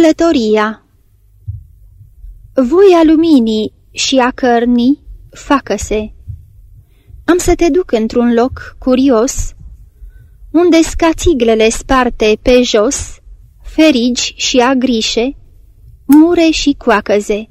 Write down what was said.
Călătoria Voi luminii și a cărnii, facă-se. Am să te duc într-un loc curios, unde scațiglele sparte pe jos, ferigi și agrișe, mure și coacăze.